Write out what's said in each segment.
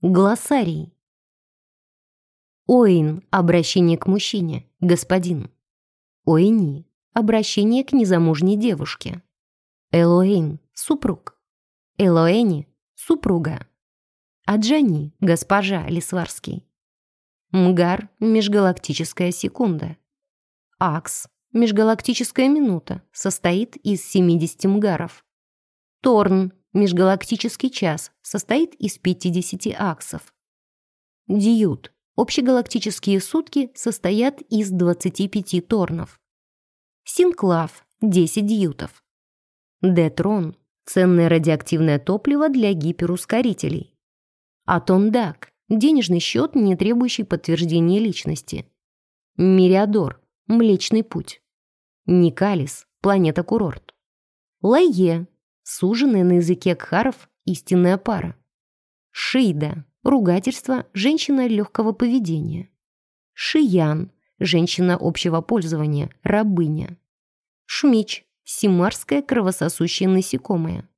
Глоссарий. Оин – обращение к мужчине, господин. Оини – обращение к незамужней девушке. Элоэйн – супруг. Элоэни – супруга. Аджани – госпожа Лисварский. Мгар – межгалактическая секунда. Акс – межгалактическая минута, состоит из 70 мгаров. Торн Межгалактический час состоит из 50 аксов. Дьют. Общегалактические сутки состоят из 25 торнов. Синклав. 10 дьютов. Детрон. Ценное радиоактивное топливо для гиперускорителей. Атондак. Денежный счет, не требующий подтверждения личности. Мириадор. Млечный путь. Никалис. Планета-курорт. Лайе суженная на языке кхаров истинная пара. Шейда – ругательство, женщина легкого поведения. Шиян – женщина общего пользования, рабыня. Шмич – симарское кровососущее насекомое.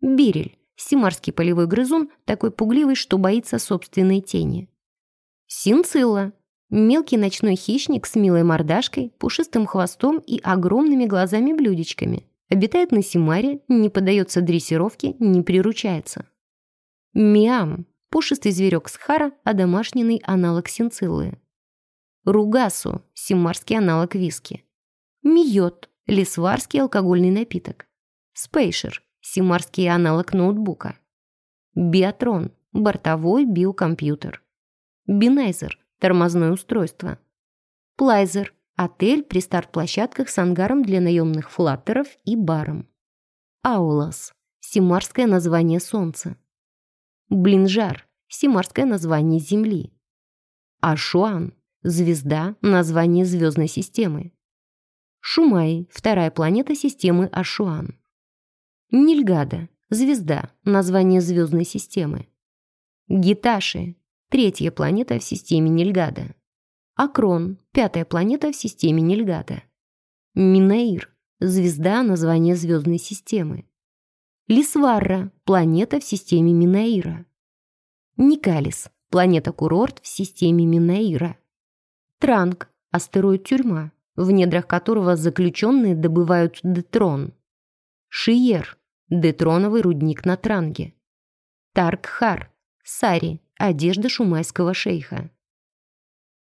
Бирель – симарский полевой грызун, такой пугливый, что боится собственной тени. Синцилла – мелкий ночной хищник с милой мордашкой, пушистым хвостом и огромными глазами-блюдечками. Обитает на Симаре, не поддается дрессировке, не приручается. Миам – пушистый зверек Схара, а домашний аналог синциллы. Ругасу – симарский аналог виски. Миот – лесварский алкогольный напиток. Спейшер – симарский аналог ноутбука. Биатрон – бортовой биокомпьютер. Бинайзер – тормозное устройство. Плайзер Отель при старт-площадках с ангаром для наемных флаттеров и баром. Аулас – симарское название Солнца. Блинжар – симарское название Земли. Ашуан – звезда, название звездной системы. Шумай – вторая планета системы Ашуан. Нильгада – звезда, название звездной системы. Гиташи – третья планета в системе Нильгада. Акрон – пятая планета в системе Нильгата. Минаир – звезда, название звездной системы. Лисварра – планета в системе Минаира. Никалис – планета-курорт в системе Минаира. Транг – астероид-тюрьма, в недрах которого заключенные добывают детрон. Шиер – детроновый рудник на Транге. Таркхар – сари – одежда шумайского шейха.